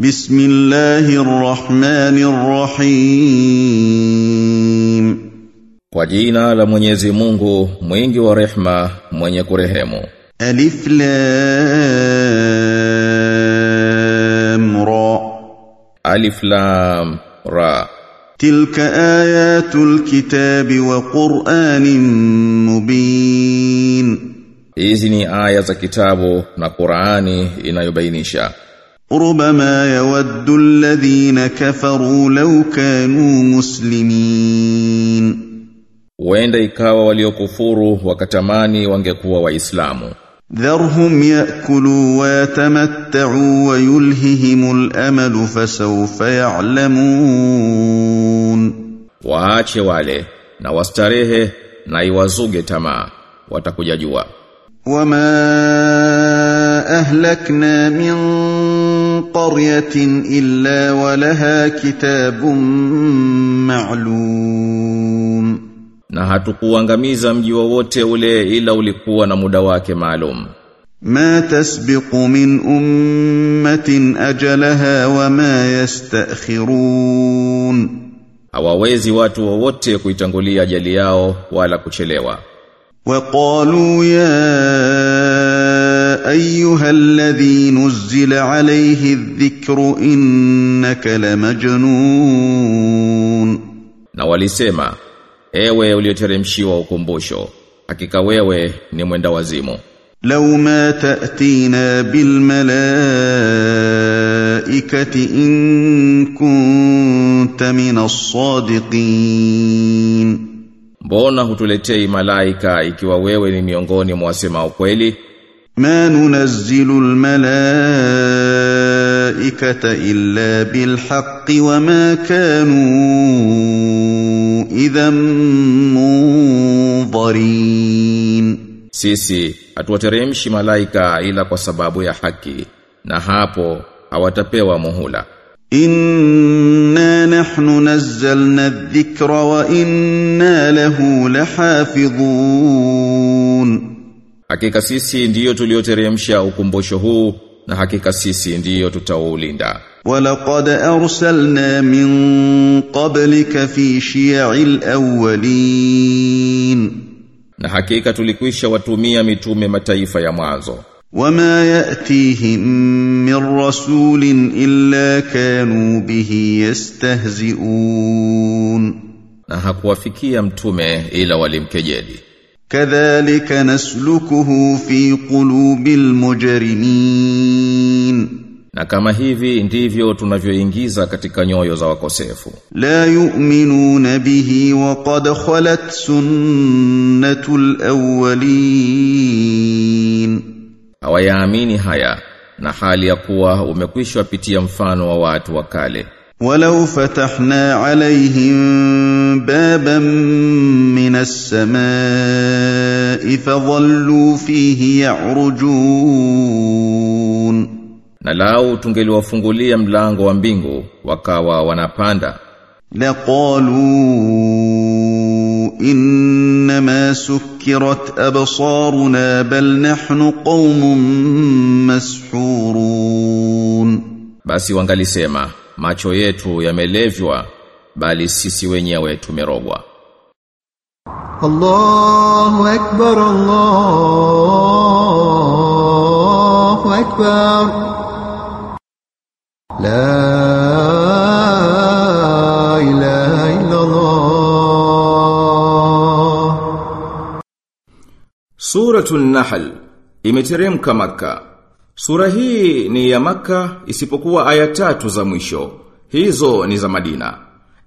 بسم الله الرحمن الرحيم Kwa jina la Mwenyezi Mungu, mwingi wa rehma, mwenye kurehemu. ألف لام را Alif Lam Ra. تلك آيات الكتاب وقرآن مبين Hizi ni aya za kitabu na Qur'ani inayobainisha. ربما يود الذين كفروا لو كانوا مسلمين Huenda ikawa waliokufuru wakatamani wangekuwa Waislamu. ذرهم ياكلوا ويتمتعوا ويلههم الامل فسوف يعلمون Waache wale na wastarehe na iwazuge tamaa. Watakuja jua. وما اهلكنا من قريه الا ولها كتاب معلوم Na hatukuangamiza mji wowote ule ila ulikuwa na muda wake maalum. ما تسبق من امه اجلها وما يستاخرون Hawawezi watu wowote kuitangulia ajali yao wala kuchelewa. وقالوا يا ايها الذي نزل عليه الذكر انك لمجنون Na walisema, ewe ulioteremshiwa ukumbusho, hakika wewe ni mwenda wazimu. لو ما تاتينا بالملائكه ان كنت من الصادقين Mbona hutuletei malaika ikiwa wewe ni miongoni mwa wasema ukweli? ما ننزل الملائكه الا بالحق وما كانوا اذا منظرين Sisi hatuwateremshi malaika ila kwa sababu ya haki, na hapo hawatapewa muhula. انا نحن نزلنا الذكر وانا له لحافظون Hakika sisi ndiyo tulioteremsha ukumbusho huu na hakika sisi ndiyo tutaulinda. Walaqad arsalna min qablika fi shi'il awwalin. Na hakika tulikwisha watumia mitume mataifa ya mwanzo. Wama yatihim min rasulin illa kanu bihi yastahzi'un. Na hakuwafikia mtume ila walimkejeli كذلك نسلكه في قلوب المجرمين Na kama hivi ndivyo tunavyoingiza katika nyoyo za wakosefu. لا يؤمنون به وقد خلت سنه الاولين Hawayaamini haya na hali ya kuwa umekwisha pitia mfano wa watu wa kale. ولو فتحنا عليهم بابا من السماء فظلوا فيه يعرجون Na lau tungeliwafungulia mlango wa mbingu wakawa wanapanda لقالوا انما سكرت ابصارنا بل نحن قوم مسحورون basi wangalisema macho yetu yamelevywa bali sisi wenyewe tumerogwa. Allahu akbar Allahu akbar. La ilaha illa Allah Suratul Nahl imeteremka Makkah Sura hii ni ya maka isipokuwa aya tatu za mwisho. Hizo ni za Madina.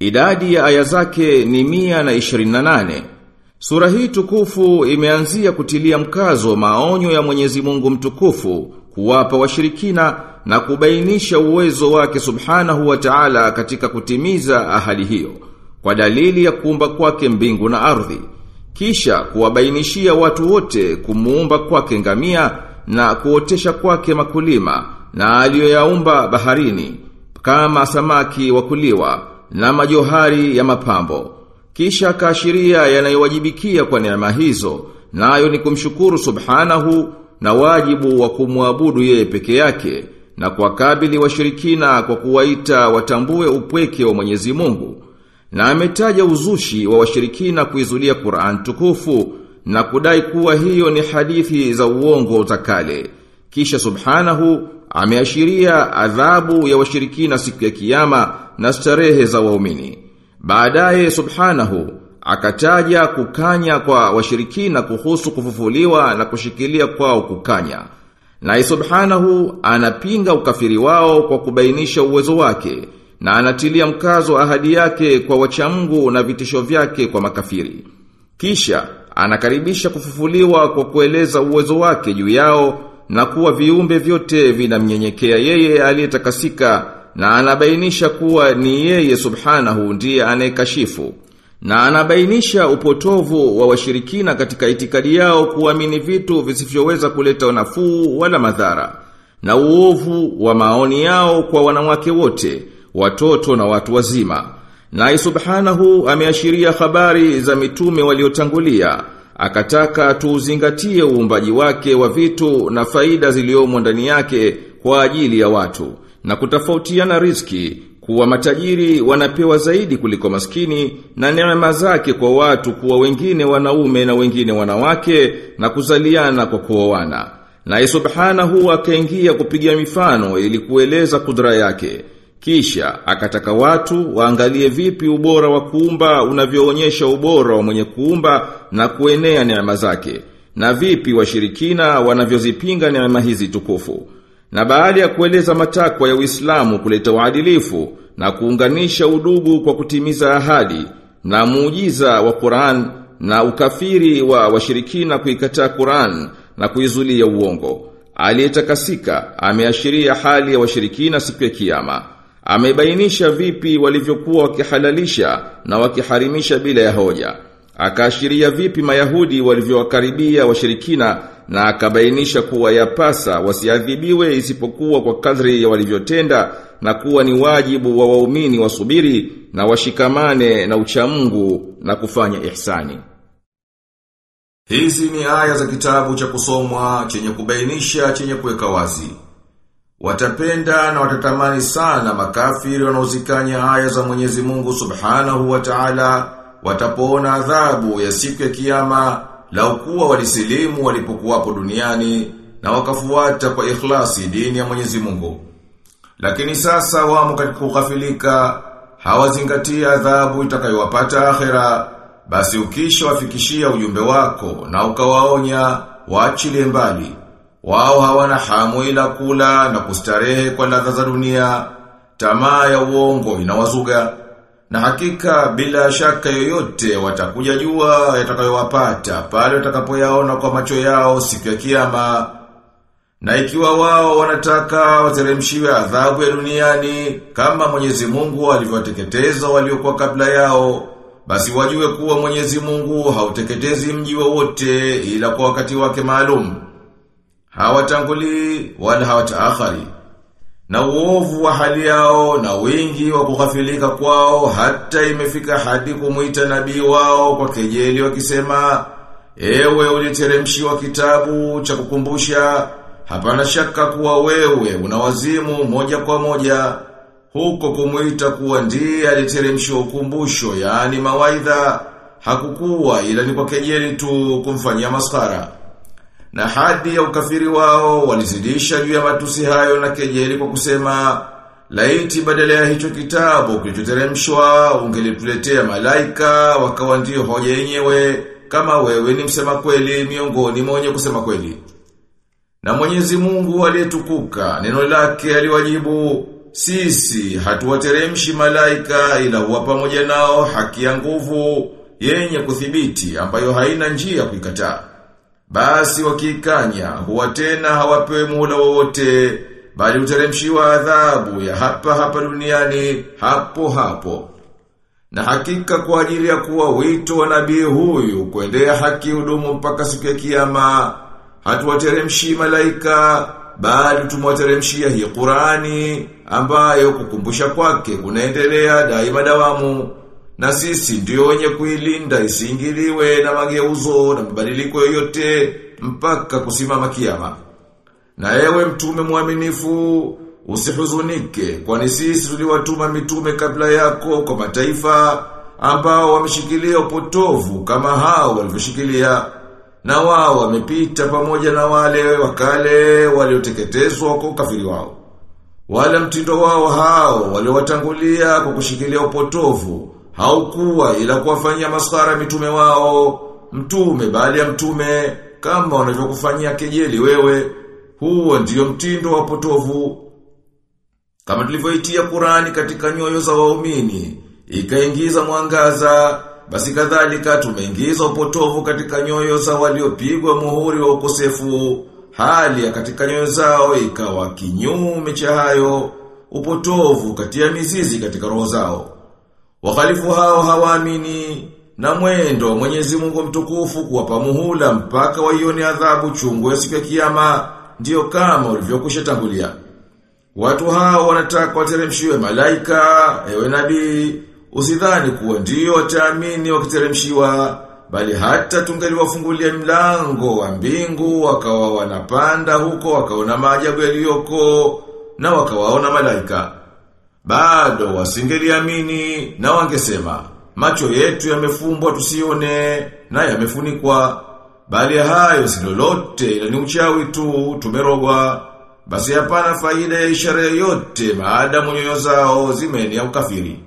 Idadi ya aya zake ni mia na ishirini na nane. Sura hii tukufu imeanzia kutilia mkazo maonyo ya Mwenyezi Mungu mtukufu kuwapa washirikina na kubainisha uwezo wake Subhanahu wa Ta'ala katika kutimiza ahadi hiyo kwa dalili ya kuumba kwake mbingu na ardhi kisha kuwabainishia watu wote kumuumba kwake ngamia na kuotesha kwake makulima na aliyoyaumba baharini kama samaki wakuliwa na majohari ya mapambo. Kisha kaashiria yanayowajibikia kwa neema hizo nayo ni kumshukuru subhanahu na wajibu wa kumwabudu yeye peke yake na kuwakabili washirikina kwa kuwaita watambue upweke wa Mwenyezi Mungu. Na ametaja uzushi wa washirikina kuizulia Qur'an tukufu na kudai kuwa hiyo ni hadithi za uongo utakale. kale kisha subhanahu ameashiria adhabu ya washirikina siku ya kiyama na starehe za waumini baadaye subhanahu akataja kukanya kwa washirikina kuhusu kufufuliwa na kushikilia kwao kukanya na subhanahu anapinga ukafiri wao kwa kubainisha uwezo wake na anatilia mkazo ahadi yake kwa wachamgu na vitisho vyake kwa makafiri. Kisha anakaribisha kufufuliwa kwa kueleza uwezo wake juu yao na kuwa viumbe vyote vinamnyenyekea yeye aliyetakasika na anabainisha kuwa ni yeye subhanahu ndiye anayekashifu. Na anabainisha upotovu wa washirikina katika itikadi yao kuamini vitu visivyoweza kuleta nafuu wala madhara. Na uovu wa maoni yao kwa wanawake wote, watoto na watu wazima. Na subhanahu ameashiria habari za mitume waliotangulia, akataka tuuzingatie uumbaji wake wa vitu na faida ziliomo ndani yake kwa ajili ya watu na kutafautiana riski kuwa matajiri wanapewa zaidi kuliko maskini na neema zake kwa watu kuwa wengine wanaume na wengine wanawake na kuzaliana kwa kuoana. Na subhanahu akaingia kupiga mifano ili kueleza kudra yake. Kisha akataka watu waangalie vipi ubora wa kuumba unavyoonyesha ubora wa mwenye kuumba na kuenea neema zake na vipi washirikina wanavyozipinga neema hizi tukufu. Na baada ya kueleza matakwa ya Uislamu kuleta uadilifu na kuunganisha udugu kwa kutimiza ahadi na muujiza wa Qur'an na ukafiri wa washirikina kuikataa Qur'an na kuizulia uongo. Aliyetakasika ameashiria hali ya washirikina siku ya kiyama. Amebainisha vipi walivyokuwa wakihalalisha na wakiharimisha bila ya hoja. Akaashiria vipi Mayahudi walivyowakaribia washirikina na akabainisha kuwa yapasa wasiadhibiwe isipokuwa kwa kadri ya walivyotenda na kuwa ni wajibu wa waumini wasubiri na washikamane na uchamungu na kufanya ihsani. Hizi ni aya za kitabu cha kusomwa chenye kubainisha chenye kuweka wazi. Watapenda na watatamani sana makafiri wanaozikanya aya za Mwenyezi Mungu Subhanahu wa Ta'ala watapoona adhabu ya siku ya kiyama la ukuwa walisilimu walipokuwapo duniani na wakafuata kwa ikhlasi dini ya Mwenyezi Mungu. Lakini sasa wamo katika kukafilika hawazingatia adhabu itakayowapata akhera, basi ukisha wafikishia ujumbe wako na ukawaonya waachilie mbali. Wao hawana hamu ila kula na kustarehe kwa ladha za dunia, tamaa ya uongo inawazuga. Na hakika bila shaka yoyote watakuja jua yatakayowapata pale watakapoyaona kwa macho yao siku ya kiyama. Na ikiwa wao wanataka wateremshiwe adhabu ya duniani kama Mwenyezi Mungu alivyowateketeza waliokuwa kabla yao, basi wajue kuwa Mwenyezi Mungu hauteketezi mji wowote ila kwa wakati wake maalum. Hawatanguli wala hawataakhari na uovu wa hali yao na wingi wa kughafilika kwao hata imefika hadi kumwita nabii wao kwa kejeli wakisema ewe uliteremshiwa kitabu cha kukumbusha hapana shaka kuwa wewe unawazimu moja kwa moja. Huko kumwita kuwa ndiye aliteremshiwa ukumbusho yaani mawaidha hakukuwa ila ni kwa kejeli tu kumfanyia maskara na hadi ya ukafiri wao walizidisha juu ya matusi hayo na kejeli kwa kusema laiti badala ya hicho kitabu kilichoteremshwa ungelituletea malaika wakawa ndio hoja yenyewe kama wewe ni msema kweli miongoni mwenye kusema kweli. Na Mwenyezi Mungu aliyetukuka neno lake aliwajibu sisi hatuwateremshi malaika ila huwa pamoja nao haki ya nguvu yenye kuthibiti ambayo haina njia kuikataa. Basi wakikanya huwa tena hawapewi muhula wowote bali uteremshiwa adhabu ya hapa hapa duniani hapo hapo. Na hakika kwa ajili ya kuwa wito wa nabii huyu kuendea haki hudumu mpaka siku ya kiyama hatuwateremshi malaika bali tumwateremshia hii Qurani ambayo kukumbusha kwake kunaendelea daima dawamu na sisi ndio wenye kuilinda isiingiliwe na mageuzo na mabadiliko yoyote mpaka kusimama kiyama. Na ewe mtume mwaminifu, Usihuzunike, kwani sisi tuliwatuma mitume kabla yako kwa mataifa ambao wameshikilia upotovu kama hao walivyoshikilia na wao wamepita pamoja na wale wakale walioteketezwa kwa ukafiri wao. Wala mtindo wao hao waliowatangulia kwa kushikilia upotovu haukuwa ila kuwafanyia maskara mitume wao, mtume bali ya mtume kama wanavyokufanyia kejeli wewe, huo ndiyo mtindo wa potovu. Kama tulivyoitia Qurani katika nyoyo za waumini, ikaingiza mwangaza, basi kadhalika tumeingiza upotovu katika nyoyo za waliopigwa muhuri wa ukosefu, hali ya katika nyoyo zao ikawa kinyume cha hayo, upotovu katia mizizi katika roho zao. Wakhalifu hao hawaamini na mwendo Mwenyezi Mungu mtukufu kuwapa muhula mpaka waione adhabu chungu ya siku ya kiyama ndiyo kama ulivyokusha tangulia. Watu hao wanataka wateremshiwe malaika, ewe nabii, usidhani kuwa ndio wataamini wakiteremshiwa, bali hata tungaliwafungulia mlango wa mbingu wakawa wanapanda huko wakaona maajabu yaliyoko na wakawaona malaika. Bado wasingeliamini na wangesema, macho yetu yamefumbwa tusione na yamefunikwa, bali hayo si lolote ila ni uchawi tu tumerogwa. Basi hapana faida ya ishara yoyote maadamu nyoyo zao zimeni ya ukafiri.